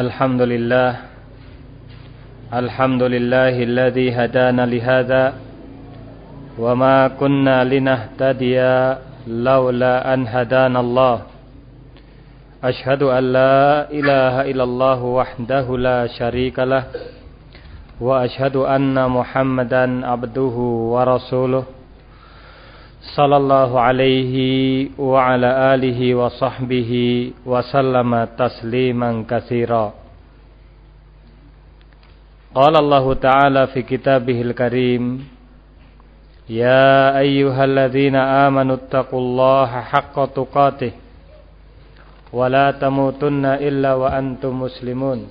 الحمد لله الحمد لله الذي هدانا لهذا وما كنا لنهتدي لولا أن هدانا الله. أشهد أن لا إله إلا الله وحده لا شريك له وأشهد أن محمدا عبده ورسوله. sallallahu alaihi wa ala alihi wa sahbihi wa sallama tasliman katsira. Qala Allah ta'ala fi kitabihil karim ya ayyuhalladhina amanu taqullaha haqqa tuqatih wa la tamutunna illa wa antum muslimun.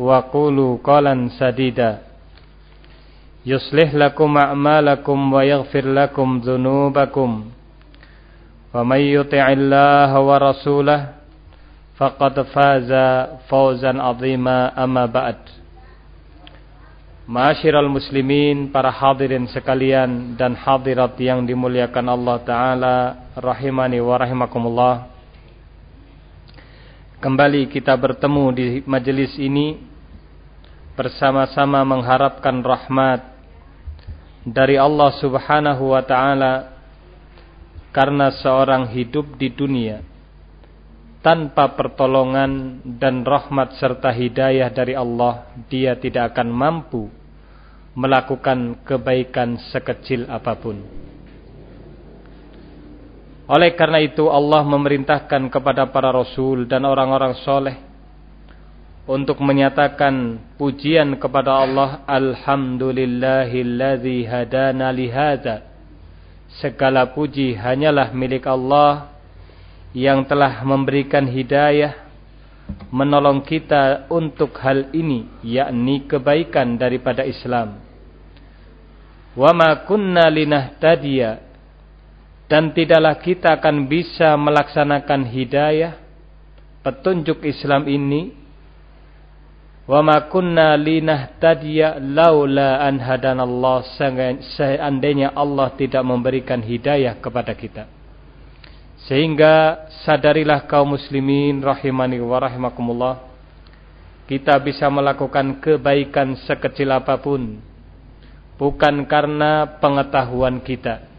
وقولوا قولا سديدا يصلح لكم أعمالكم ويغفر لكم ذنوبكم ومن يطع الله ورسوله فقد فاز فوزا عظيما أما بعد Ma'asyiral muslimin, para hadirin sekalian dan hadirat yang dimuliakan Allah Ta'ala Rahimani wa rahimakumullah Kembali kita bertemu di majelis ini bersama-sama mengharapkan rahmat dari Allah Subhanahu wa taala karena seorang hidup di dunia tanpa pertolongan dan rahmat serta hidayah dari Allah dia tidak akan mampu melakukan kebaikan sekecil apa pun. Oleh karena itu Allah memerintahkan kepada para rasul dan orang-orang soleh untuk menyatakan pujian kepada Allah Alhamdulillahilladzi hadana lihada Segala puji hanyalah milik Allah yang telah memberikan hidayah menolong kita untuk hal ini yakni kebaikan daripada Islam. Wa ma kunna linahtadiya dan tidaklah kita akan bisa melaksanakan hidayah petunjuk Islam ini wa ma kunna linahtadiya laula an hadanallah seandainya Allah tidak memberikan hidayah kepada kita sehingga sadarilah kaum muslimin rahimani wa rahimakumullah kita bisa melakukan kebaikan sekecil apa pun bukan karena pengetahuan kita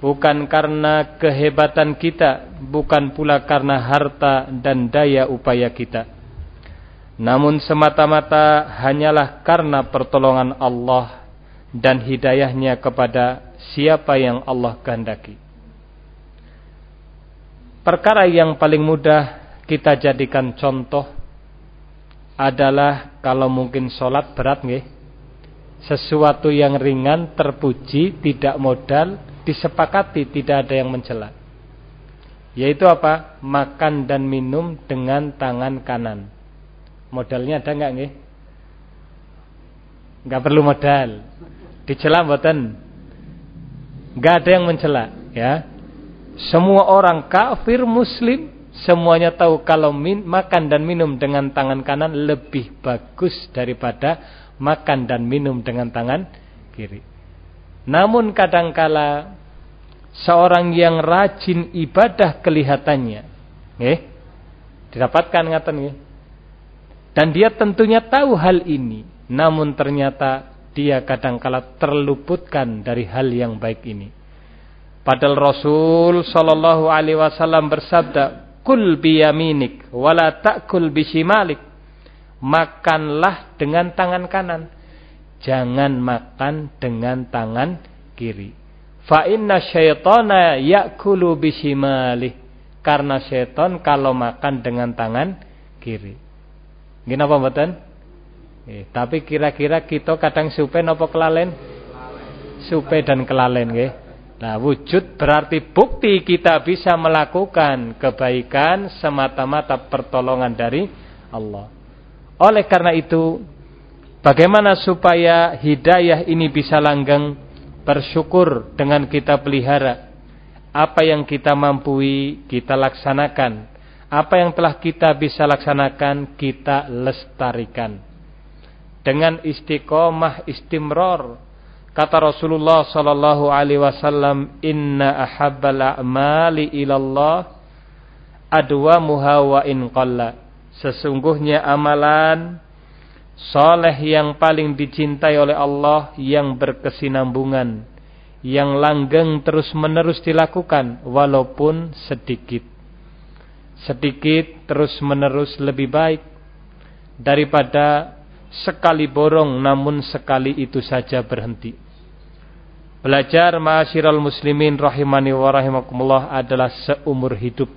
bukan karena kehebatan kita, bukan pula karena harta dan daya upaya kita. Namun semata-mata hanyalah karena pertolongan Allah dan hidayahnya kepada siapa yang Allah kehendaki. Perkara yang paling mudah kita jadikan contoh adalah kalau mungkin sholat berat nggih. Sesuatu yang ringan, terpuji, tidak modal, disepakati tidak ada yang mencela. Yaitu apa? Makan dan minum dengan tangan kanan. Modalnya ada enggak nih? Enggak perlu modal. Dicela mboten? Enggak ada yang mencela, ya. Semua orang kafir muslim semuanya tahu kalau min, makan dan minum dengan tangan kanan lebih bagus daripada makan dan minum dengan tangan kiri. Namun kadangkala seorang yang rajin ibadah kelihatannya, eh, didapatkan ngaten nggih. Dan dia tentunya tahu hal ini, namun ternyata dia kadangkala terluputkan dari hal yang baik ini. Padahal Rasul sallallahu alaihi wasallam bersabda, "Kul biyaminik wala ta'kul bishimalik." Makanlah dengan tangan kanan jangan makan dengan tangan kiri. Fa inna syaitana ya'kulu bishimali. Karena syaitan kalau makan dengan tangan kiri. Gini apa mboten? Eh, tapi kira-kira kita kadang supe apa kelalen? Supe dan kelalen nggih. Nah, wujud berarti bukti kita bisa melakukan kebaikan semata-mata pertolongan dari Allah. Oleh karena itu, bagaimana supaya hidayah ini bisa langgeng? Bersyukur dengan kita pelihara. Apa yang kita mampu kita laksanakan. Apa yang telah kita bisa laksanakan, kita lestarikan. Dengan istiqomah istimror. Kata Rasulullah sallallahu alaihi wasallam, "Inna ahabbal a'mali ilallah adwamuha wa in qalla." Sesungguhnya amalan soleh yang paling dicintai oleh Allah yang berkesinambungan, yang langgeng terus-menerus dilakukan walaupun sedikit. Sedikit terus-menerus lebih baik daripada sekali borong namun sekali itu saja berhenti. Belajar ma'asyiral muslimin rahimani wa rahimakumullah adalah seumur hidup.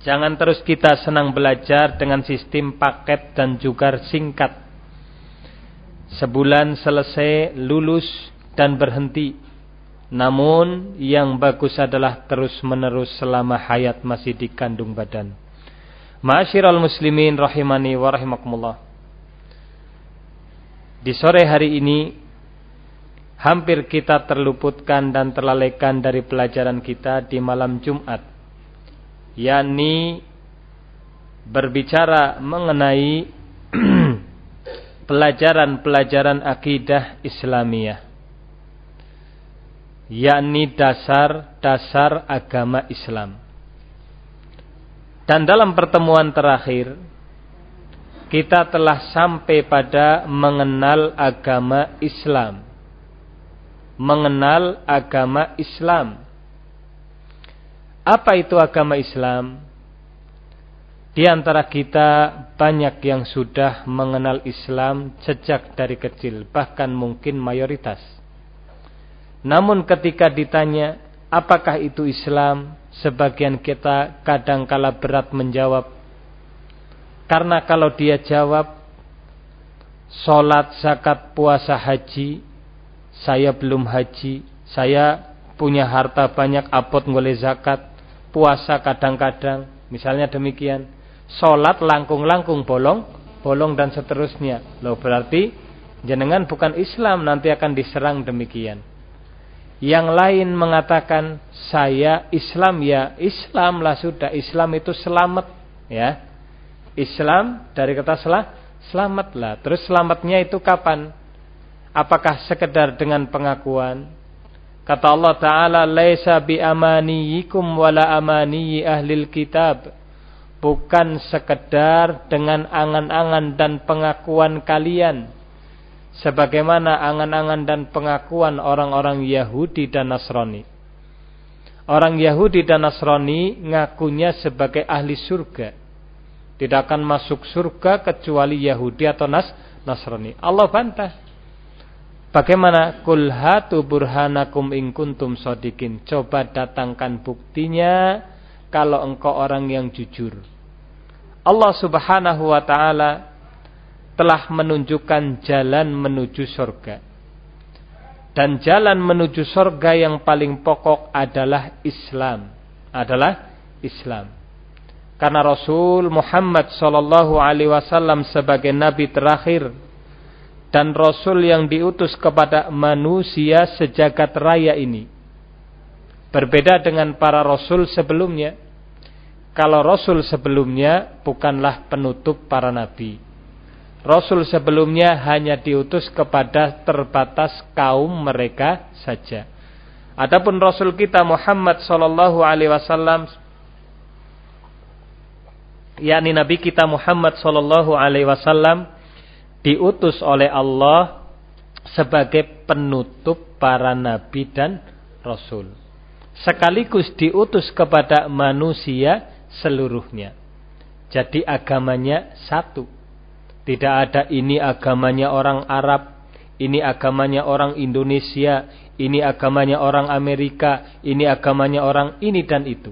Jangan terus kita senang belajar dengan sistem paket dan juga singkat. Sebulan selesai, lulus dan berhenti. Namun yang bagus adalah terus menerus selama hayat masih dikandung badan. Ma'asyiral muslimin rahimani wa rahimakumullah. Di sore hari ini hampir kita terluputkan dan terlalaikan dari pelajaran kita di malam Jumat. yakni berbicara mengenai pelajaran-pelajaran akidah Islamiyah. Yakni dasar-dasar agama Islam. Dan dalam pertemuan terakhir kita telah sampai pada mengenal agama Islam. Mengenal agama Islam. Apa itu agama Islam? Di antara kita banyak yang sudah mengenal Islam sejak dari kecil, bahkan mungkin mayoritas. Namun ketika ditanya, apakah itu Islam? Sebagian kita kadangkala berat menjawab, karena kalau dia jawab Sholat, zakat, puasa, haji Saya belum haji Saya punya harta banyak Apot ngoleh zakat Puasa kadang-kadang Misalnya demikian Sholat langkung-langkung bolong Bolong dan seterusnya. Loh berarti jenengan bukan Islam Nanti akan diserang demikian Yang lain mengatakan Saya Islam ya Islam lah sudah Islam itu selamat Ya Islam dari kata selah, selamatlah. Terus selamatnya itu kapan? Apakah sekedar dengan pengakuan? Kata Allah Ta'ala, Laisa bi amaniyikum wala amaniyi ahlil kitab. Bukan sekedar dengan angan-angan dan pengakuan kalian. Sebagaimana angan-angan dan pengakuan orang-orang Yahudi dan Nasrani. Orang Yahudi dan Nasrani ngakunya sebagai ahli surga tidak akan masuk surga kecuali Yahudi atau Nas Nasrani. Allah bantah. Bagaimana? Kul hatu burhanakum in sodikin. Coba datangkan buktinya kalau engkau orang yang jujur. Allah subhanahu wa ta'ala telah menunjukkan jalan menuju surga. Dan jalan menuju surga yang paling pokok adalah Islam. Adalah Islam. Karena Rasul Muhammad sallallahu alaihi wasallam sebagai nabi terakhir dan rasul yang diutus kepada manusia sejagat raya ini. Berbeda dengan para rasul sebelumnya. Kalau rasul sebelumnya bukanlah penutup para nabi. Rasul sebelumnya hanya diutus kepada terbatas kaum mereka saja. Adapun Rasul kita Muhammad sallallahu alaihi wasallam yakni Nabi kita Muhammad sallallahu alaihi wasallam diutus oleh Allah sebagai penutup para nabi dan rasul. Sekaligus diutus kepada manusia seluruhnya. Jadi agamanya satu. Tidak ada ini agamanya orang Arab, ini agamanya orang Indonesia, ini agamanya orang Amerika, ini agamanya orang ini dan itu.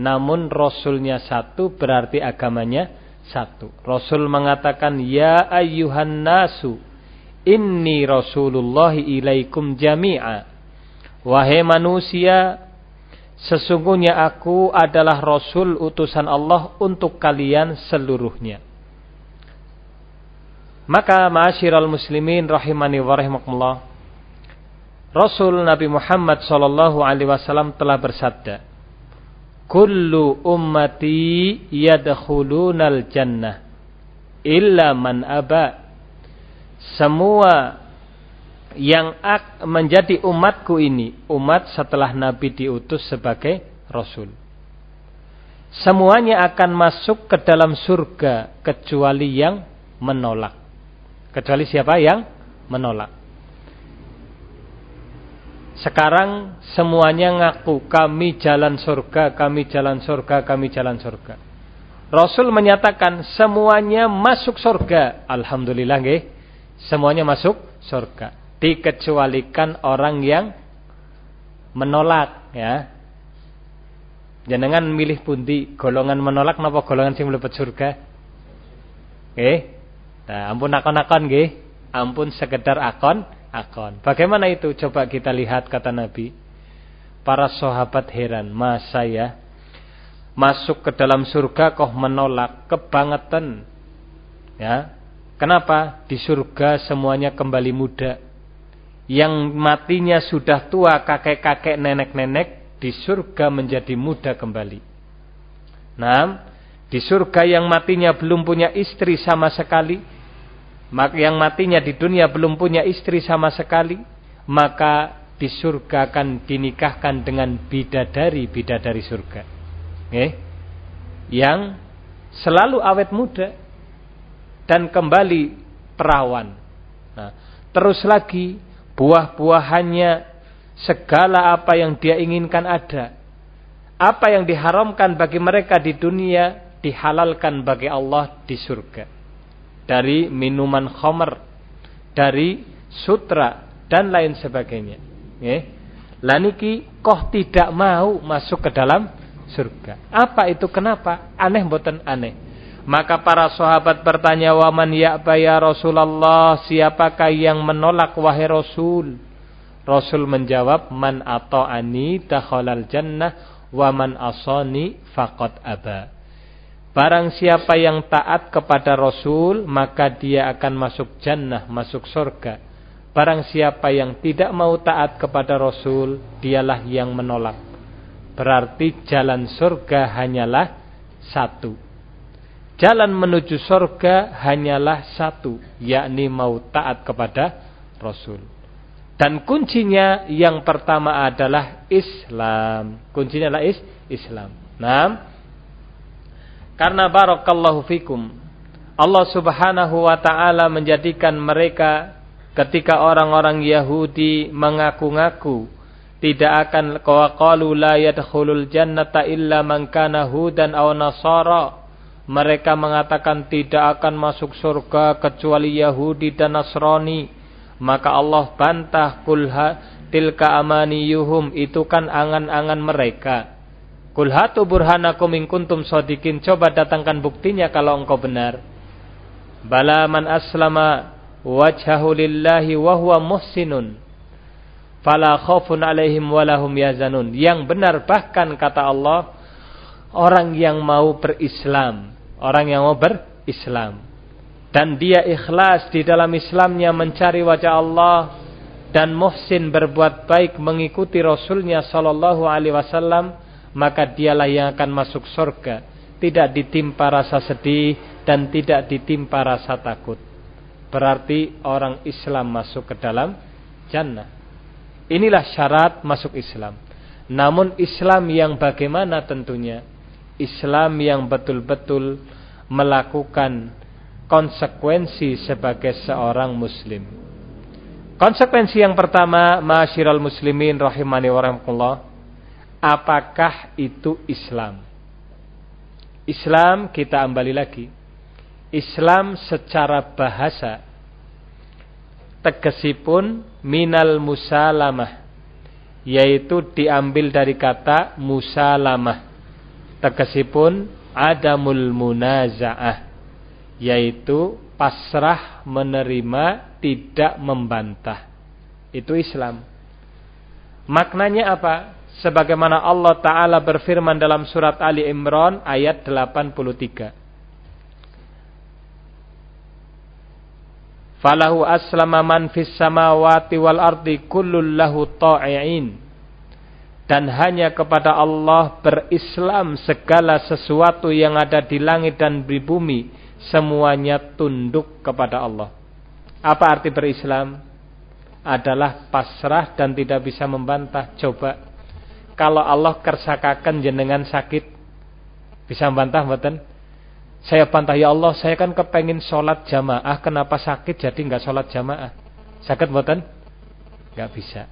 Namun Rasulnya satu berarti agamanya satu. Rasul mengatakan, Ya ayyuhan nasu, inni Rasulullahi ilaikum jami'a. Wahai manusia, sesungguhnya aku adalah Rasul utusan Allah untuk kalian seluruhnya. Maka ma'asyiral muslimin rahimani wa rahimakumullah. Rasul Nabi Muhammad sallallahu alaihi wasallam telah bersabda, "Kullu ummati yadkhulunal jannah illa man aba." Semua yang menjadi umatku ini, umat setelah Nabi diutus sebagai rasul. Semuanya akan masuk ke dalam surga kecuali yang menolak. Kecuali siapa yang menolak. Sekarang semuanya ngaku kami jalan surga, kami jalan surga, kami jalan surga. Rasul menyatakan semuanya masuk surga. Alhamdulillah nggih. Semuanya masuk surga. Dikecualikan orang yang menolak ya. Jangan milih pundi golongan menolak napa golongan sing mlebet surga. Nggih. Nah, ampun akon-akon nggih. Ampun sekedar akon, akon. Bagaimana itu? Coba kita lihat kata Nabi. Para sahabat heran, masa ya masuk ke dalam surga kok menolak kebangetan. Ya. Kenapa? Di surga semuanya kembali muda. Yang matinya sudah tua, kakek-kakek, nenek-nenek di surga menjadi muda kembali. Nah, di surga yang matinya belum punya istri sama sekali, yang matinya di dunia belum punya istri sama sekali, maka di surga akan dinikahkan dengan bidadari-bidadari surga. Eh? Yang selalu awet muda dan kembali perawan. Nah, terus lagi buah-buahannya segala apa yang dia inginkan ada. Apa yang diharamkan bagi mereka di dunia dihalalkan bagi Allah di surga dari minuman khamr, dari sutra dan lain sebagainya. Ya. Laniki koh tidak mau masuk ke dalam surga. Apa itu kenapa? Aneh buatan aneh. Maka para sahabat bertanya, "Waman ya'ba ya Rasulullah? Siapakah yang menolak wahai Rasul?" Rasul menjawab, "Man ata'ani dakhalal jannah wa man asani faqad aba." Barang siapa yang taat kepada Rasul, maka dia akan masuk jannah, masuk surga. Barang siapa yang tidak mau taat kepada Rasul, dialah yang menolak. Berarti jalan surga hanyalah satu. Jalan menuju surga hanyalah satu, yakni mau taat kepada Rasul. Dan kuncinya yang pertama adalah Islam. Kuncinya adalah is Islam. Nah, karena barakallahu fikum. Allah subhanahu wa ta'ala menjadikan mereka ketika orang-orang Yahudi mengaku-ngaku tidak akan qawaqalu la yadkhulul jannata illa man kana hudan aw nasara. Mereka mengatakan tidak akan masuk surga kecuali Yahudi dan Nasrani. Maka Allah bantah kulha tilka amaniyuhum itu kan angan-angan mereka. Kul hatu burhanakum in kuntum sadikin. Coba datangkan buktinya kalau engkau benar. Bala man aslama wajhahu lillahi wa huwa muhsinun. Fala khaufun alaihim walahum yazanun. Yang benar bahkan kata Allah orang yang mau berislam, orang yang mau berislam dan dia ikhlas di dalam Islamnya mencari wajah Allah dan muhsin berbuat baik mengikuti Rasulnya sallallahu alaihi wasallam maka dialah yang akan masuk surga. Tidak ditimpa rasa sedih dan tidak ditimpa rasa takut. Berarti orang Islam masuk ke dalam jannah. Inilah syarat masuk Islam. Namun Islam yang bagaimana tentunya? Islam yang betul-betul melakukan konsekuensi sebagai seorang muslim. Konsekuensi yang pertama masyiral muslimin rahimani wa apakah itu Islam? Islam kita kembali lagi. Islam secara bahasa tegesipun minal musalamah yaitu diambil dari kata musalamah tegesipun adamul munazaah yaitu pasrah menerima tidak membantah itu Islam maknanya apa sebagaimana Allah taala berfirman dalam surat Ali Imran ayat 83 Falahu aslama man fis samawati wal ardi kullul lahu ta'i'in. Dan hanya kepada Allah berislam segala sesuatu yang ada di langit dan di bumi. Semuanya tunduk kepada Allah. Apa arti berislam? Adalah pasrah dan tidak bisa membantah. Coba. Kalau Allah kersakakan jenengan sakit. Bisa membantah betul? Saya bantah ya Allah, saya kan kepengen sholat jamaah, kenapa sakit jadi nggak sholat jamaah? Sakit betul? Nggak bisa.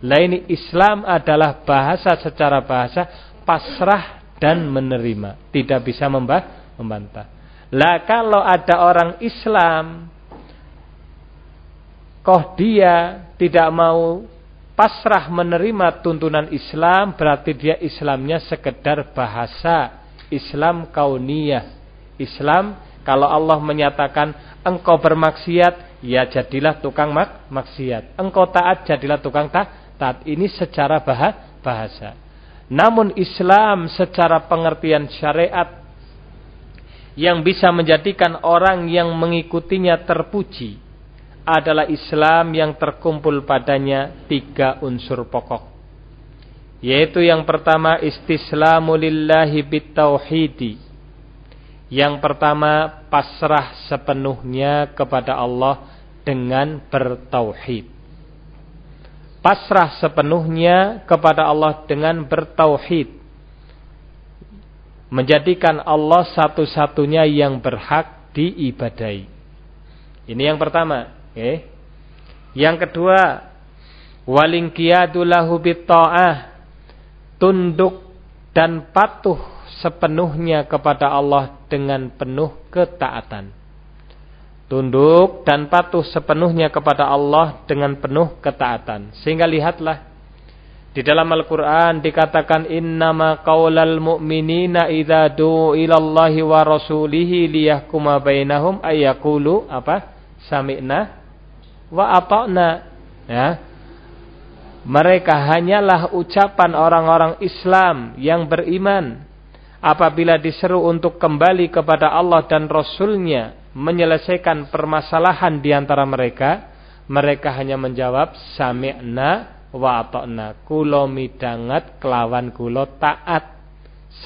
Lah ini Islam adalah bahasa secara bahasa pasrah dan menerima, tidak bisa membah, membantah. Lah kalau ada orang Islam kok dia tidak mau pasrah menerima tuntunan Islam berarti dia Islamnya sekedar bahasa Islam kauniyah. Islam kalau Allah menyatakan engkau bermaksiat ya jadilah tukang mak maksiat. Engkau taat jadilah tukang ta taat ini secara bahasa. Namun Islam secara pengertian syariat yang bisa menjadikan orang yang mengikutinya terpuji adalah Islam yang terkumpul padanya tiga unsur pokok. Yaitu yang pertama istislamu lillahi bitauhidi. Yang pertama pasrah sepenuhnya kepada Allah dengan bertauhid pasrah sepenuhnya kepada Allah dengan bertauhid menjadikan Allah satu-satunya yang berhak diibadai. Ini yang pertama, okay. Yang kedua, walingkiyadu lahu bitta'ah, tunduk dan patuh sepenuhnya kepada Allah dengan penuh ketaatan tunduk dan patuh sepenuhnya kepada Allah dengan penuh ketaatan. Sehingga lihatlah di dalam Al-Qur'an dikatakan innama qaulal mu'minina idza du'u ilallahi wa rasulihi liyahkuma bainahum ayyaqulu apa? Sami'na wa ata'na. Ya. Mereka hanyalah ucapan orang-orang Islam yang beriman apabila diseru untuk kembali kepada Allah dan Rasulnya menyelesaikan permasalahan di antara mereka, mereka hanya menjawab sami'na wa ata'na. Kulo midangat kelawan kulo taat.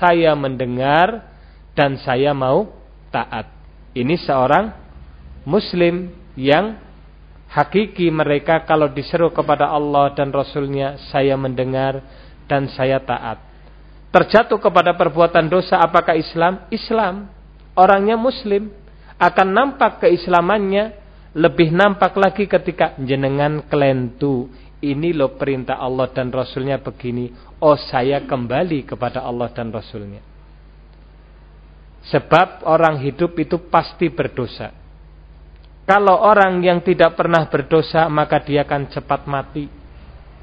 Saya mendengar dan saya mau taat. Ini seorang muslim yang hakiki mereka kalau diseru kepada Allah dan Rasulnya saya mendengar dan saya taat. Terjatuh kepada perbuatan dosa apakah Islam? Islam. Orangnya muslim akan nampak keislamannya lebih nampak lagi ketika jenengan kelentu ini loh perintah Allah dan Rasulnya begini oh saya kembali kepada Allah dan Rasulnya sebab orang hidup itu pasti berdosa kalau orang yang tidak pernah berdosa maka dia akan cepat mati.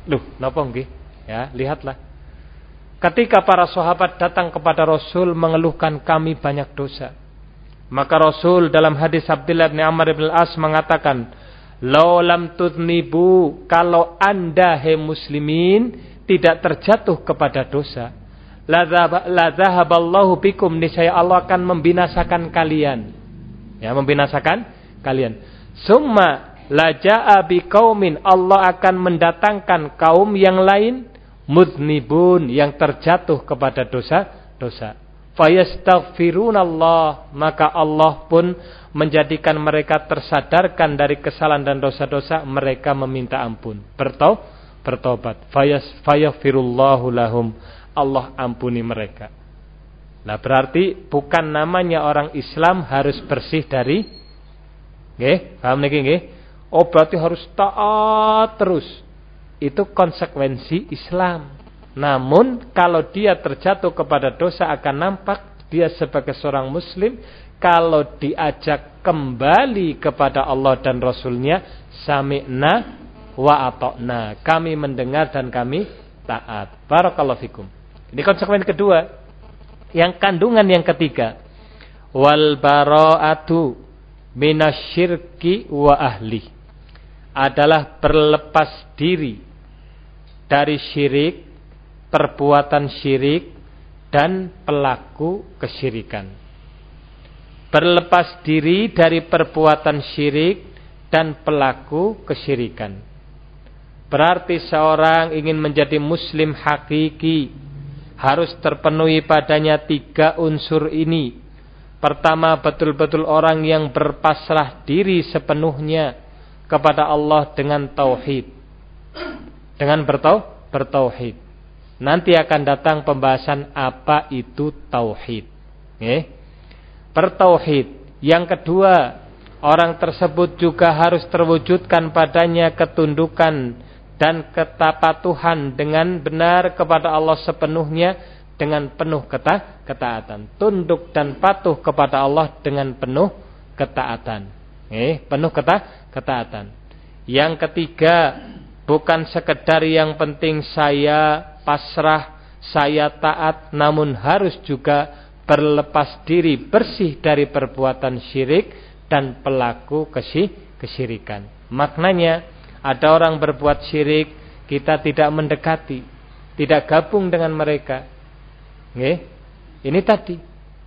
Loh napa nggih? Ya lihatlah. Ketika para sahabat datang kepada Rasul mengeluhkan kami banyak dosa. Maka Rasul dalam hadis Abdullah bin Amr bin As mengatakan, "Lau lam tudnibu, kalau Anda hai muslimin tidak terjatuh kepada dosa, la zahaballahu bikum niscaya Allah akan membinasakan kalian." Ya, membinasakan kalian. Summa la jaa biqaumin Allah akan mendatangkan kaum yang lain mudnibun yang terjatuh kepada dosa-dosa fayastaghfirunallah maka Allah pun menjadikan mereka tersadarkan dari kesalahan dan dosa-dosa mereka meminta ampun. Bertau bertobat. Fayas fayaghfirullahu lahum Allah ampuni mereka. Nah berarti bukan namanya orang Islam harus bersih dari nggih paham niki nggih? Oh berarti harus taat terus. Itu konsekuensi Islam. Namun kalau dia terjatuh kepada dosa akan nampak dia sebagai seorang muslim. Kalau diajak kembali kepada Allah dan Rasulnya sami'na wa atokna. Kami mendengar dan kami taat. Barakallahu fikum. Ini konsekuensi kedua. Yang kandungan yang ketiga. Wal bara'atu minasyirki wa ahli adalah berlepas diri dari syirik perbuatan syirik dan pelaku kesyirikan. Berlepas diri dari perbuatan syirik dan pelaku kesyirikan. Berarti seorang ingin menjadi muslim hakiki harus terpenuhi padanya tiga unsur ini. Pertama, betul-betul orang yang berpasrah diri sepenuhnya kepada Allah dengan tauhid. Dengan bertau bertauhid. Nanti akan datang pembahasan apa itu tauhid. Eh? Bertauhid. Yang kedua, orang tersebut juga harus terwujudkan padanya ketundukan dan ketapatuhan dengan benar kepada Allah sepenuhnya dengan penuh keta ketaatan. Tunduk dan patuh kepada Allah dengan penuh ketaatan. Eh, penuh keta ketaatan. Yang ketiga, bukan sekedar yang penting saya pasrah, saya taat, namun harus juga berlepas diri bersih dari perbuatan syirik dan pelaku kesyirikan. Maknanya ada orang berbuat syirik, kita tidak mendekati, tidak gabung dengan mereka. Nggih? Ini tadi.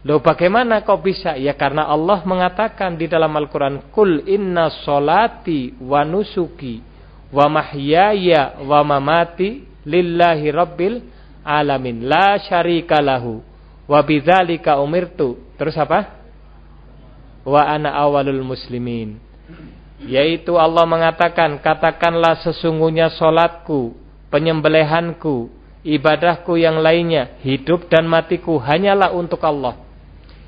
Loh bagaimana kok bisa? Ya karena Allah mengatakan di dalam Al-Qur'an, "Kul inna solati wa nusuki wa mahyaya wa mamati lillahi rabbil alamin la syarika lahu wa bidzalika umirtu." Terus apa? Wa ana awalul muslimin. Yaitu Allah mengatakan, katakanlah sesungguhnya solatku, penyembelihanku, ibadahku yang lainnya, hidup dan matiku hanyalah untuk Allah.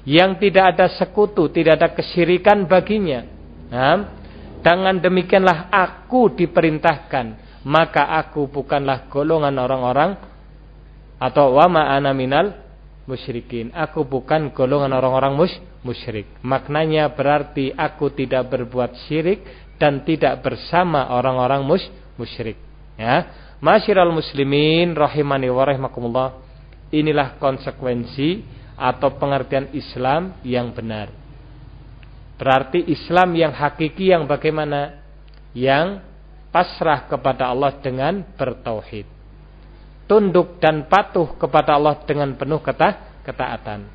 Yang tidak ada sekutu, tidak ada kesyirikan baginya. Nah, dengan demikianlah aku diperintahkan, maka aku bukanlah golongan orang-orang atau wama ana musyrikin. Aku bukan golongan orang-orang mus musyrik. Maknanya berarti aku tidak berbuat syirik dan tidak bersama orang-orang mus musyrik. Ya. Masyiral muslimin rahimani wa rahimakumullah. Inilah konsekuensi atau pengertian Islam yang benar. Berarti Islam yang hakiki yang bagaimana? Yang pasrah kepada Allah dengan bertauhid tunduk dan patuh kepada Allah dengan penuh keta ketaatan.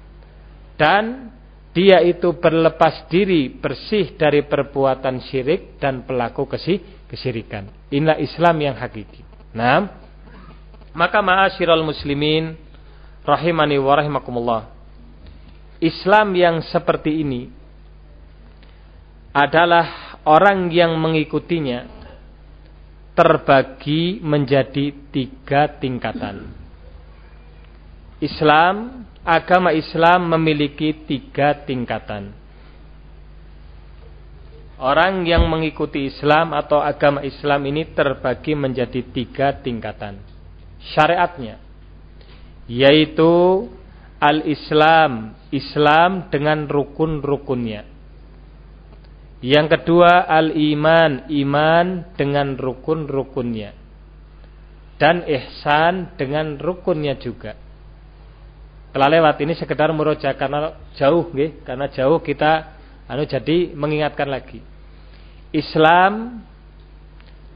Dan dia itu berlepas diri bersih dari perbuatan syirik dan pelaku kesih kesyirikan. Inilah Islam yang hakiki. Nah, maka ma'asyiral muslimin rahimani wa rahimakumullah. Islam yang seperti ini adalah orang yang mengikutinya terbagi menjadi tiga tingkatan. Islam, agama Islam memiliki tiga tingkatan. Orang yang mengikuti Islam atau agama Islam ini terbagi menjadi tiga tingkatan. Syariatnya, yaitu al-Islam, Islam dengan rukun-rukunnya. Yang kedua al-iman, iman dengan rukun-rukunnya. Dan ihsan dengan rukunnya juga. Telah lewat ini sekedar muroja karena jauh karena jauh kita anu jadi mengingatkan lagi. Islam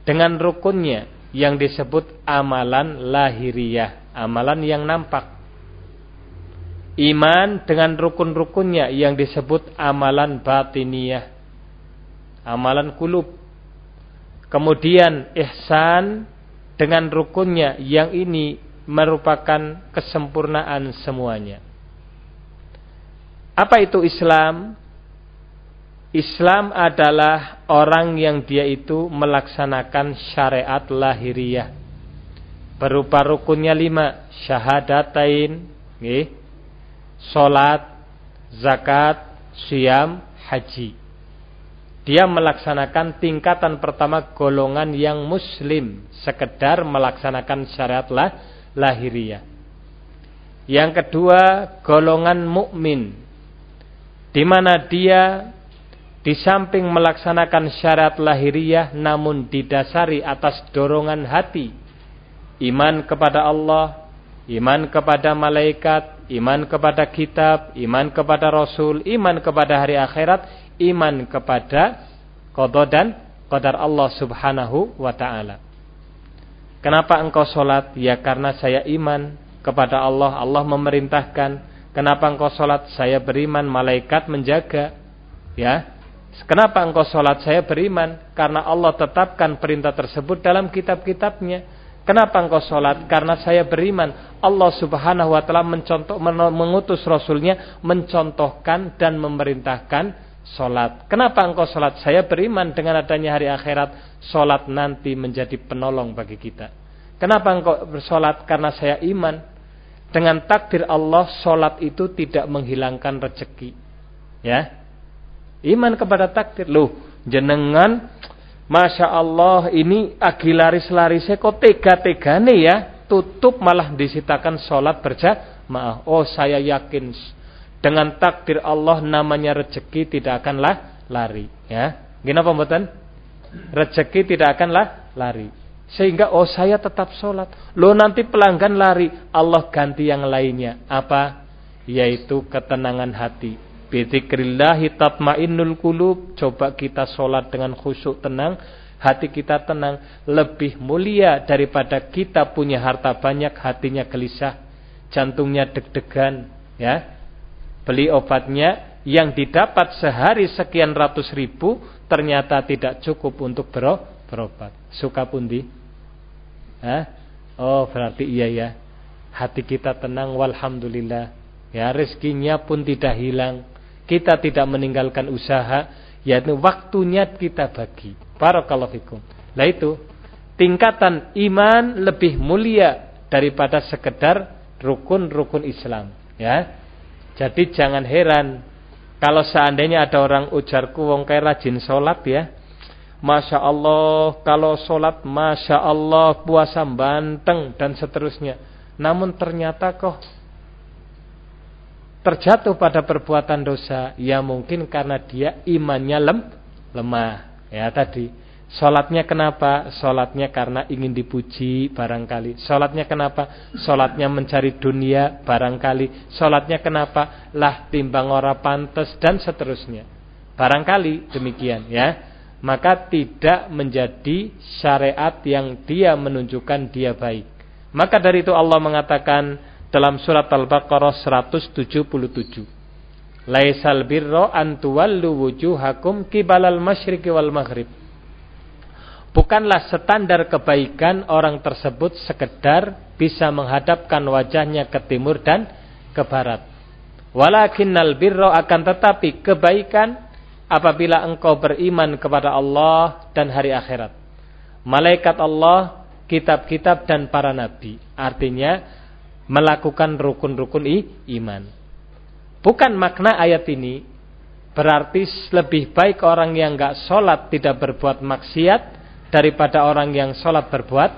dengan rukunnya yang disebut amalan lahiriah, amalan yang nampak. Iman dengan rukun-rukunnya yang disebut amalan batiniah, amalan kulub. Kemudian ihsan dengan rukunnya yang ini merupakan kesempurnaan semuanya. Apa itu Islam? Islam adalah orang yang dia itu melaksanakan syariat lahiriah. Berupa rukunnya lima. Syahadatain. Salat, zakat, siam, haji dia melaksanakan tingkatan pertama golongan yang muslim sekedar melaksanakan syariat lah, lahiriah. Yang kedua golongan mukmin di mana dia di samping melaksanakan syariat lahiriah namun didasari atas dorongan hati iman kepada Allah, iman kepada malaikat, iman kepada kitab, iman kepada rasul, iman kepada hari akhirat iman kepada qada dan qadar Allah Subhanahu wa taala. Kenapa engkau sholat? Ya karena saya iman kepada Allah. Allah memerintahkan. Kenapa engkau sholat? Saya beriman malaikat menjaga. Ya, Kenapa engkau sholat? Saya beriman. Karena Allah tetapkan perintah tersebut dalam kitab-kitabnya. Kenapa engkau sholat? Karena saya beriman. Allah subhanahu wa ta'ala mencontoh, mengutus Rasulnya mencontohkan dan memerintahkan sholat. Kenapa engkau sholat? Saya beriman dengan adanya hari akhirat. Sholat nanti menjadi penolong bagi kita. Kenapa engkau bersolat? Karena saya iman. Dengan takdir Allah, sholat itu tidak menghilangkan rezeki. Ya, Iman kepada takdir. Loh, jenengan Masya Allah ini agi laris-larisnya kok tega nih ya. Tutup malah disitakan sholat berjamaah. Oh saya yakin dengan takdir Allah namanya rezeki tidak akanlah lari. Ya, Gimana pembuatan? Rezeki tidak akanlah lari. Sehingga oh saya tetap sholat. Lo nanti pelanggan lari. Allah ganti yang lainnya. Apa? Yaitu ketenangan hati. Bidzikrillahi tatmainnul qulub. Coba kita sholat dengan khusyuk tenang, hati kita tenang, lebih mulia daripada kita punya harta banyak, hatinya gelisah, jantungnya deg-degan, ya. Beli obatnya yang didapat sehari sekian ratus ribu ternyata tidak cukup untuk bero, berobat. Suka pundi? Hah? Oh, berarti iya ya. Hati kita tenang walhamdulillah. Ya, rezekinya pun tidak hilang kita tidak meninggalkan usaha, yaitu waktunya kita bagi. Barakallahu fikum. Nah itu, tingkatan iman lebih mulia daripada sekedar rukun-rukun Islam. Ya, Jadi jangan heran kalau seandainya ada orang ujarku wong kayak rajin sholat ya. Masya Allah, kalau sholat Masya Allah, puasa banteng dan seterusnya. Namun ternyata kok terjatuh pada perbuatan dosa ya mungkin karena dia imannya lem, lemah ya tadi Sholatnya kenapa? Sholatnya karena ingin dipuji barangkali. Sholatnya kenapa? Sholatnya mencari dunia barangkali. Sholatnya kenapa? Lah timbang ora pantas dan seterusnya. Barangkali demikian ya. Maka tidak menjadi syariat yang dia menunjukkan dia baik. Maka dari itu Allah mengatakan dalam surat Al-Baqarah 177. Laisal birro an tuwallu wujuhakum kibalal masyriqi wal maghrib. Bukanlah standar kebaikan orang tersebut sekedar bisa menghadapkan wajahnya ke timur dan ke barat. Walakinnal birro akan tetapi kebaikan apabila engkau beriman kepada Allah dan hari akhirat. Malaikat Allah, kitab-kitab dan para nabi. Artinya melakukan rukun-rukun iman. Bukan makna ayat ini berarti lebih baik orang yang enggak sholat tidak berbuat maksiat daripada orang yang sholat berbuat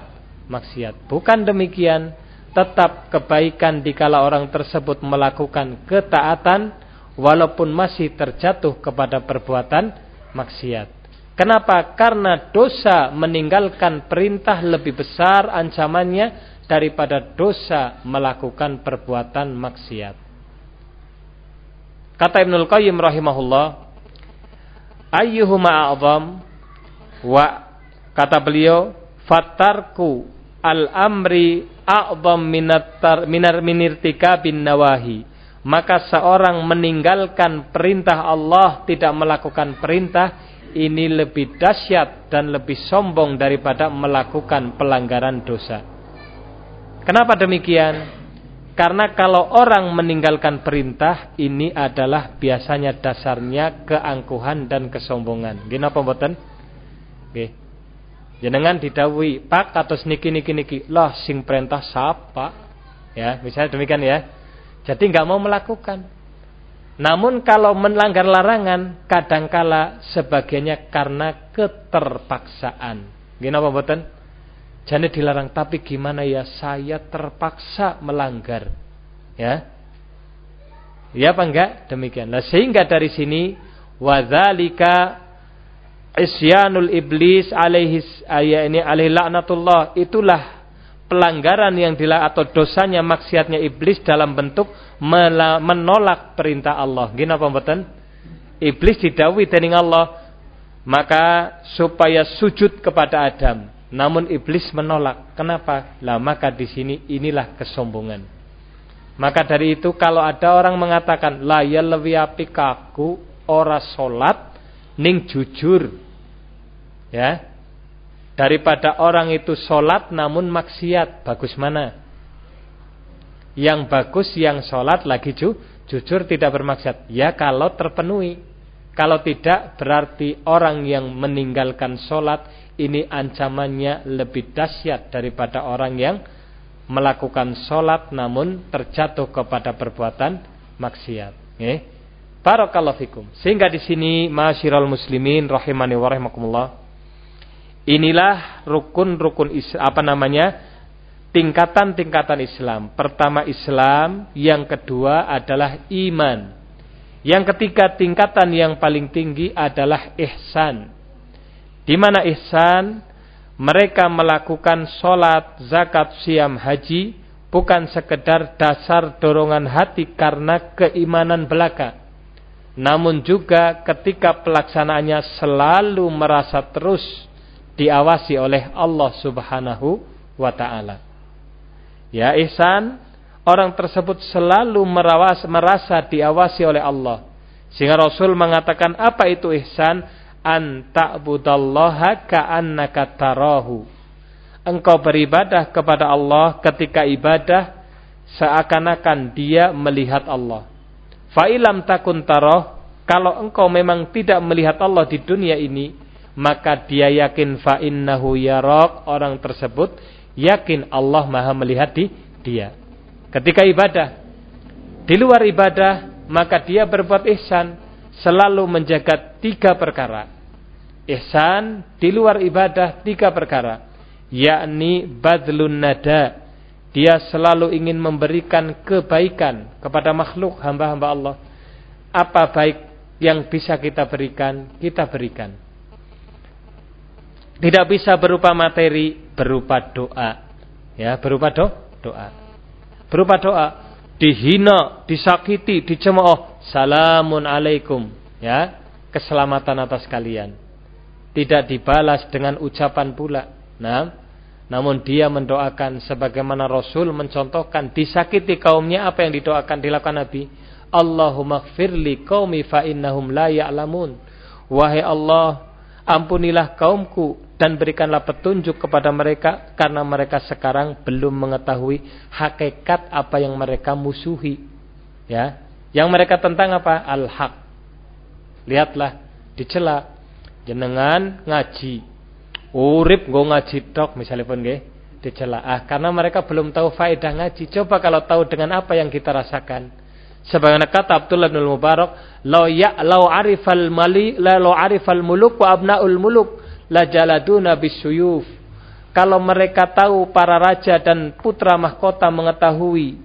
maksiat. Bukan demikian. Tetap kebaikan dikala orang tersebut melakukan ketaatan walaupun masih terjatuh kepada perbuatan maksiat. Kenapa? Karena dosa meninggalkan perintah lebih besar ancamannya daripada dosa melakukan perbuatan maksiat. Kata Ibnul Qayyim rahimahullah, ayyuhuma a'zam wa kata beliau fatarku al-amri a'zam minatar minar minirtika bin nawahi. Maka seorang meninggalkan perintah Allah tidak melakukan perintah ini lebih dahsyat dan lebih sombong daripada melakukan pelanggaran dosa. Kenapa demikian? Karena kalau orang meninggalkan perintah ini adalah biasanya dasarnya keangkuhan dan kesombongan. Gina pembuatan? Oke. Jenengan didawi pak atau niki niki lah sing perintah siapa? Ya, misalnya demikian ya. Jadi nggak mau melakukan. Namun kalau melanggar larangan kadangkala sebagiannya karena keterpaksaan. Gina pembuatan? Jadi dilarang, tapi gimana ya saya terpaksa melanggar. Ya. Ya apa enggak? Demikian. Nah, sehingga dari sini wadzalika isyanul iblis alaihi ayat ini alaihi laknatullah itulah pelanggaran yang dilakukan atau dosanya maksiatnya iblis dalam bentuk menolak perintah Allah. Gini apa mboten? Iblis didawi dening Allah maka supaya sujud kepada Adam. Namun iblis menolak. Kenapa? Lah maka di sini inilah kesombongan. Maka dari itu kalau ada orang mengatakan la ya lebih api kaku ora solat ning jujur. Ya. Daripada orang itu sholat namun maksiat, bagus mana? Yang bagus yang sholat lagi ju, jujur tidak bermaksud. Ya kalau terpenuhi. Kalau tidak berarti orang yang meninggalkan sholat ini ancamannya lebih dahsyat daripada orang yang melakukan sholat namun terjatuh kepada perbuatan maksiat. Eh? Barakallahu fikum. Sehingga di sini masyiral muslimin rahimani wa rahimakumullah. Inilah rukun-rukun apa namanya? tingkatan-tingkatan Islam. Pertama Islam, yang kedua adalah iman. Yang ketiga tingkatan yang paling tinggi adalah ihsan. Di mana ihsan? Mereka melakukan sholat, zakat, siam, haji bukan sekedar dasar dorongan hati karena keimanan belaka. Namun juga ketika pelaksanaannya selalu merasa terus diawasi oleh Allah Subhanahu wa taala. Ya ihsan, orang tersebut selalu merawas, merasa diawasi oleh Allah. Sehingga Rasul mengatakan apa itu ihsan? An ta'budallaha ka'annaka tarahu. Engkau beribadah kepada Allah ketika ibadah seakan-akan dia melihat Allah. Fa'ilam takun taroh, kalau engkau memang tidak melihat Allah di dunia ini, maka dia yakin fa'innahu yarok, orang tersebut yakin Allah maha melihat di dia. Ketika ibadah, di luar ibadah, maka dia berbuat ihsan, selalu menjaga tiga perkara. Ihsan di luar ibadah tiga perkara, yakni badlun nada. Dia selalu ingin memberikan kebaikan kepada makhluk hamba-hamba Allah. Apa baik yang bisa kita berikan, kita berikan. Tidak bisa berupa materi, berupa doa. Ya, berupa do, doa. Berupa doa. Dihina, disakiti, dicemooh. Salamun alaikum. Ya, keselamatan atas kalian. Tidak dibalas dengan ucapan pula. Nah, namun dia mendoakan sebagaimana Rasul mencontohkan disakiti kaumnya apa yang didoakan dilakukan Nabi. Allahumma gfirli qaumi fa innahum la ya'lamun. Wahai Allah, ampunilah kaumku dan berikanlah petunjuk kepada mereka karena mereka sekarang belum mengetahui hakikat apa yang mereka musuhi. Ya, yang mereka tentang apa? Al-haq. Lihatlah dicela jenengan ngaji. Urip nggo ngaji tok misalnya pun nggih dicela. Ah, karena mereka belum tahu faedah ngaji. Coba kalau tahu dengan apa yang kita rasakan. Sebagaimana kata Abdullah bin Mubarak, "Lau ya lau arifal mali la lau arifal muluk wa abnaul muluk la jaladuna bisuyuf. Kalau mereka tahu para raja dan putra mahkota mengetahui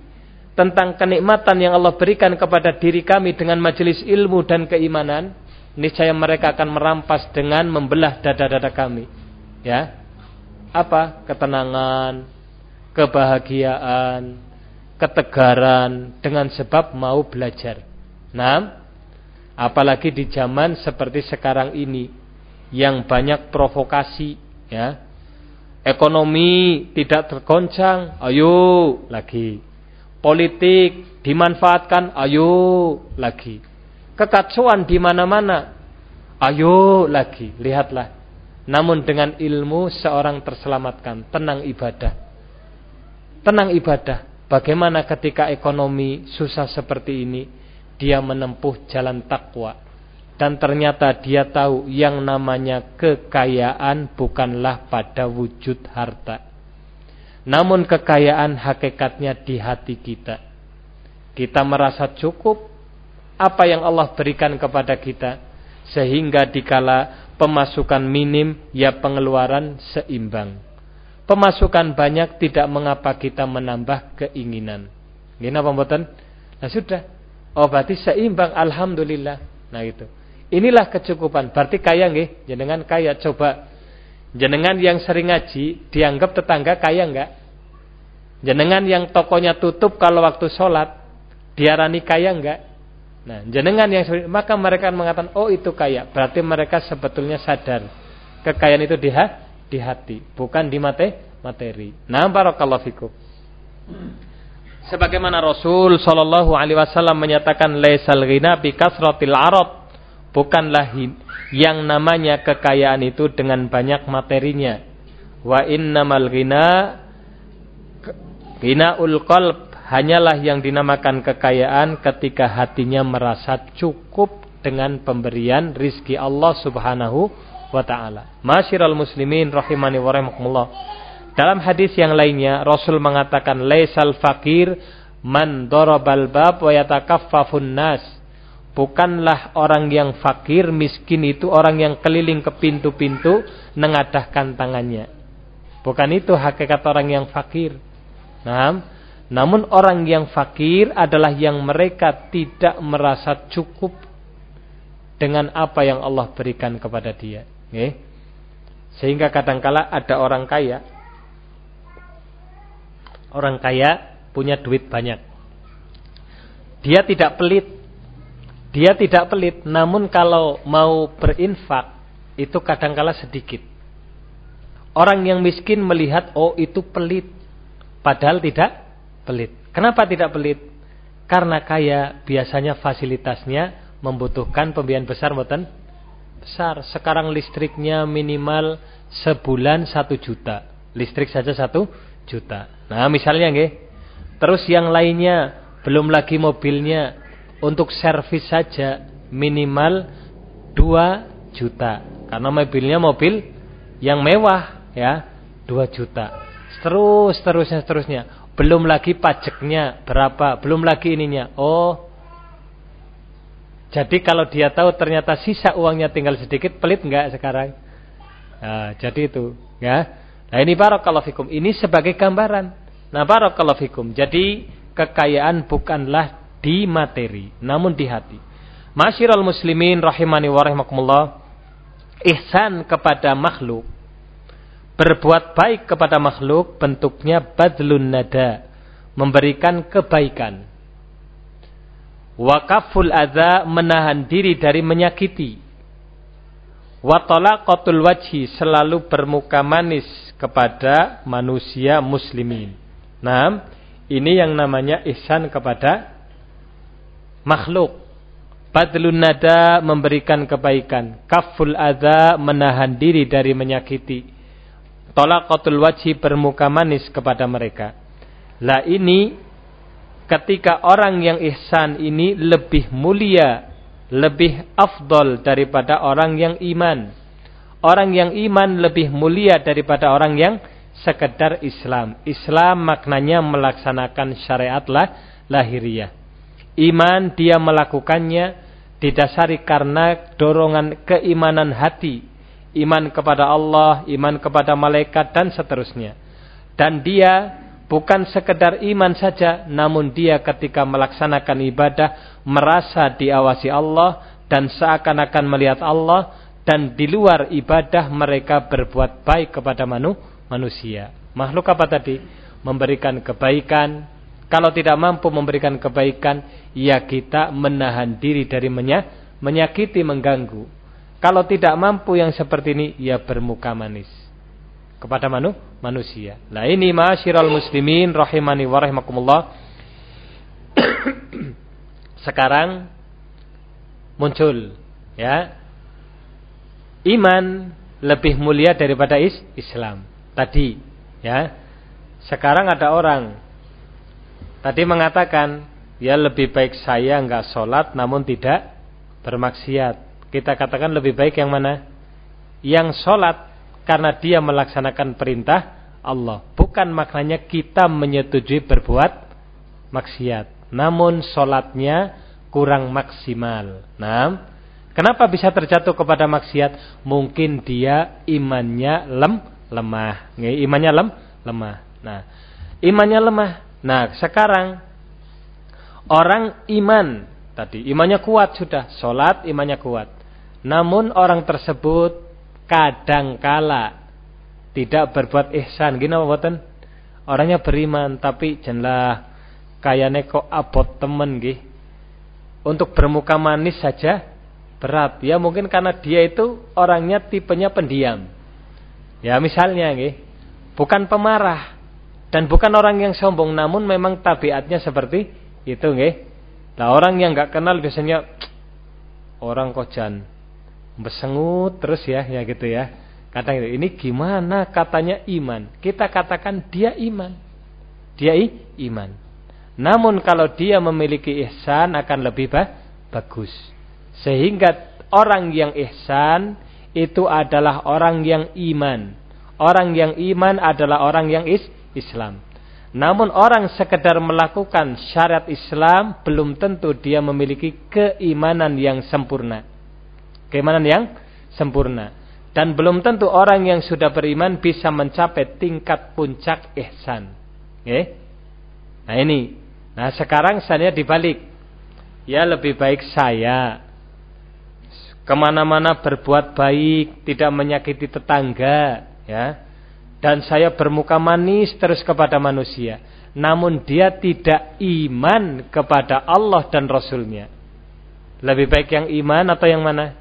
tentang kenikmatan yang Allah berikan kepada diri kami dengan majelis ilmu dan keimanan, niscaya mereka akan merampas dengan membelah dada-dada kami. Ya. Apa? Ketenangan, kebahagiaan, ketegaran dengan sebab mau belajar. Nah, apalagi di zaman seperti sekarang ini yang banyak provokasi ya. Ekonomi tidak tergoncang, ayo lagi. Politik dimanfaatkan, ayo lagi. Kekacauan di mana-mana, ayo lagi. Lihatlah. Namun dengan ilmu seorang terselamatkan, tenang ibadah. Tenang ibadah. Bagaimana ketika ekonomi susah seperti ini, dia menempuh jalan takwa dan ternyata dia tahu yang namanya kekayaan bukanlah pada wujud harta. Namun kekayaan hakikatnya di hati kita. Kita merasa cukup apa yang Allah berikan kepada kita. Sehingga dikala pemasukan minim ya pengeluaran seimbang. Pemasukan banyak tidak mengapa kita menambah keinginan. Gina pembuatan? Nah sudah. Oh berarti seimbang. Alhamdulillah. Nah itu. Inilah kecukupan. Berarti kaya nggih, jenengan kaya. Coba jenengan yang sering ngaji dianggap tetangga kaya enggak? Jenengan yang tokonya tutup kalau waktu sholat diarani kaya enggak? Nah, jenengan yang maka mereka mengatakan oh itu kaya. Berarti mereka sebetulnya sadar kekayaan itu di, di hati, bukan di mate, materi. Nah, barakallahu fikum. Sebagaimana Rasul sallallahu alaihi wasallam menyatakan laisal ghina bi kasratil arad bukanlah yang namanya kekayaan itu dengan banyak materinya. Wa innamal ghina ghinaul qalb hanyalah yang dinamakan kekayaan ketika hatinya merasa cukup dengan pemberian rizki Allah Subhanahu wa taala. Masyiral muslimin rahimani wa rahimakumullah. Dalam hadis yang lainnya Rasul mengatakan laisal fakir man darabal bab wa yatakaffafun nas Bukanlah orang yang fakir, miskin itu orang yang keliling ke pintu-pintu mengadahkan tangannya. Bukan itu hakikat orang yang fakir. Nah, namun orang yang fakir adalah yang mereka tidak merasa cukup dengan apa yang Allah berikan kepada dia. Okay? Sehingga kadangkala ada orang kaya. Orang kaya punya duit banyak. Dia tidak pelit dia tidak pelit, namun kalau mau berinfak itu kadangkala sedikit. Orang yang miskin melihat oh itu pelit, padahal tidak pelit. Kenapa tidak pelit? Karena kaya biasanya fasilitasnya membutuhkan pembiayaan besar, bukan? Besar. Sekarang listriknya minimal sebulan satu juta. Listrik saja satu juta. Nah misalnya nggih. Terus yang lainnya belum lagi mobilnya untuk servis saja minimal 2 juta. Karena mobilnya mobil yang mewah ya, 2 juta. Terus terusnya seterusnya. Belum lagi pajaknya berapa, belum lagi ininya. Oh. Jadi kalau dia tahu ternyata sisa uangnya tinggal sedikit, pelit enggak sekarang? Nah, jadi itu, ya. Nah, ini barakallahu fikum. Ini sebagai gambaran. Nah, barakallahu fikum. Jadi kekayaan bukanlah di materi, namun di hati. Masyiral muslimin rahimani wa rahimakumullah. Ihsan kepada makhluk. Berbuat baik kepada makhluk bentuknya badlun nada. Memberikan kebaikan. Wakaful adha menahan diri dari menyakiti. Watolaqatul wajhi selalu bermuka manis kepada manusia muslimin. Nah, ini yang namanya ihsan kepada makhluk. Badlun nada memberikan kebaikan. Kaful adha menahan diri dari menyakiti. Tolaqatul wajhi bermuka manis kepada mereka. Lah ini ketika orang yang ihsan ini lebih mulia, lebih afdol daripada orang yang iman. Orang yang iman lebih mulia daripada orang yang sekedar Islam. Islam maknanya melaksanakan syariat lah lahiriah. Iman dia melakukannya didasari karena dorongan keimanan hati. Iman kepada Allah, iman kepada malaikat dan seterusnya. Dan dia bukan sekedar iman saja, namun dia ketika melaksanakan ibadah merasa diawasi Allah dan seakan-akan melihat Allah dan di luar ibadah mereka berbuat baik kepada manu, manusia. Makhluk apa tadi? Memberikan kebaikan, kalau tidak mampu memberikan kebaikan, ya kita menahan diri dari menya, menyakiti, mengganggu. Kalau tidak mampu yang seperti ini, ya bermuka manis. Kepada manu, manusia. Nah ini ma'asyiral muslimin rahimani wa rahimakumullah. Sekarang muncul ya iman lebih mulia daripada is Islam tadi ya sekarang ada orang Tadi mengatakan, ya lebih baik saya enggak sholat namun tidak bermaksiat. Kita katakan lebih baik yang mana? Yang sholat karena dia melaksanakan perintah Allah. Bukan maknanya kita menyetujui berbuat maksiat. Namun sholatnya kurang maksimal. Nah, kenapa bisa terjatuh kepada maksiat? Mungkin dia imannya lem, lemah. Imannya lem, lemah. Nah, imannya lemah Nah, sekarang orang iman tadi imannya kuat sudah, sholat imannya kuat. Namun orang tersebut kadang kala tidak berbuat ihsan. Gini apa buatan? Orangnya beriman tapi jenlah kayaknya kok abot temen gih. Untuk bermuka manis saja berat. Ya mungkin karena dia itu orangnya tipenya pendiam. Ya misalnya gih, bukan pemarah dan bukan orang yang sombong namun memang tabiatnya seperti itu nggih. Nah, orang yang nggak kenal biasanya orang kojan besengut terus ya ya gitu ya. Kata gitu ini gimana katanya iman? Kita katakan dia iman. Dia iman. Namun kalau dia memiliki ihsan akan lebih ba bagus. Sehingga orang yang ihsan itu adalah orang yang iman. Orang yang iman adalah orang yang is Islam. Namun orang sekedar melakukan syariat Islam belum tentu dia memiliki keimanan yang sempurna. Keimanan yang sempurna. Dan belum tentu orang yang sudah beriman bisa mencapai tingkat puncak ihsan. Okay? Nah ini. Nah sekarang saya dibalik. Ya lebih baik saya ke mana-mana berbuat baik, tidak menyakiti tetangga, ya dan saya bermuka manis terus kepada manusia. Namun dia tidak iman kepada Allah dan Rasulnya. Lebih baik yang iman atau yang mana?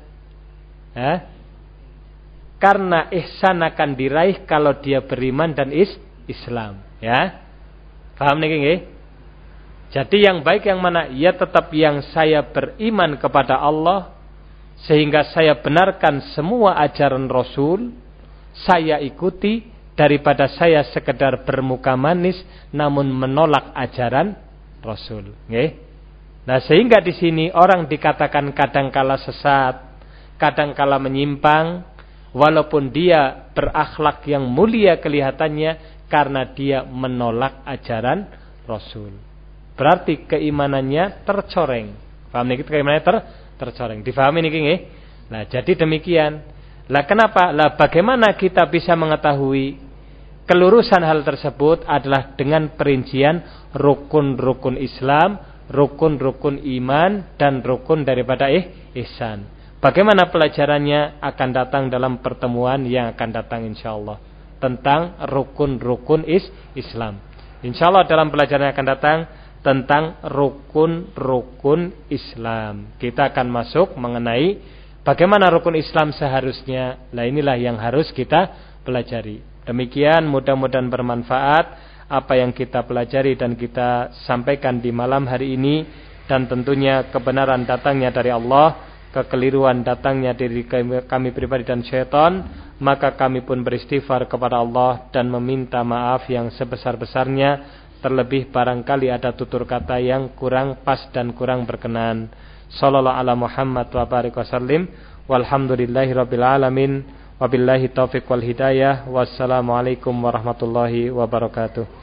Hah? Karena ihsan akan diraih kalau dia beriman dan is Islam. Ya, Paham nih nggih? Jadi yang baik yang mana? Ya tetap yang saya beriman kepada Allah sehingga saya benarkan semua ajaran Rasul, saya ikuti daripada saya sekedar bermuka manis namun menolak ajaran Rasul. Nggih. Nah, sehingga di sini orang dikatakan kadangkala sesat, kadangkala menyimpang walaupun dia berakhlak yang mulia kelihatannya karena dia menolak ajaran Rasul. Berarti keimanannya tercoreng. Paham nih keimanannya ter tercoreng. Difahami nih nggih? Nah, jadi demikian. Lah kenapa? Lah bagaimana kita bisa mengetahui kelurusan hal tersebut adalah dengan perincian rukun-rukun Islam, rukun-rukun iman dan rukun daripada eh, ihsan. Bagaimana pelajarannya akan datang dalam pertemuan yang akan datang insyaallah tentang rukun-rukun is Islam. Insyaallah dalam pelajaran yang akan datang tentang rukun-rukun Islam. Kita akan masuk mengenai Bagaimana rukun Islam seharusnya? Nah inilah yang harus kita pelajari. Demikian mudah-mudahan bermanfaat apa yang kita pelajari dan kita sampaikan di malam hari ini dan tentunya kebenaran datangnya dari Allah, kekeliruan datangnya dari kami pribadi dan syaitan, maka kami pun beristighfar kepada Allah dan meminta maaf yang sebesar-besarnya terlebih barangkali ada tutur kata yang kurang pas dan kurang berkenan. Sallallahu ala Muhammad wa barik wasallim. Walhamdulillahi rabbil alamin. Wabillahi taufiq wal hidayah. Wassalamualaikum warahmatullahi wabarakatuh.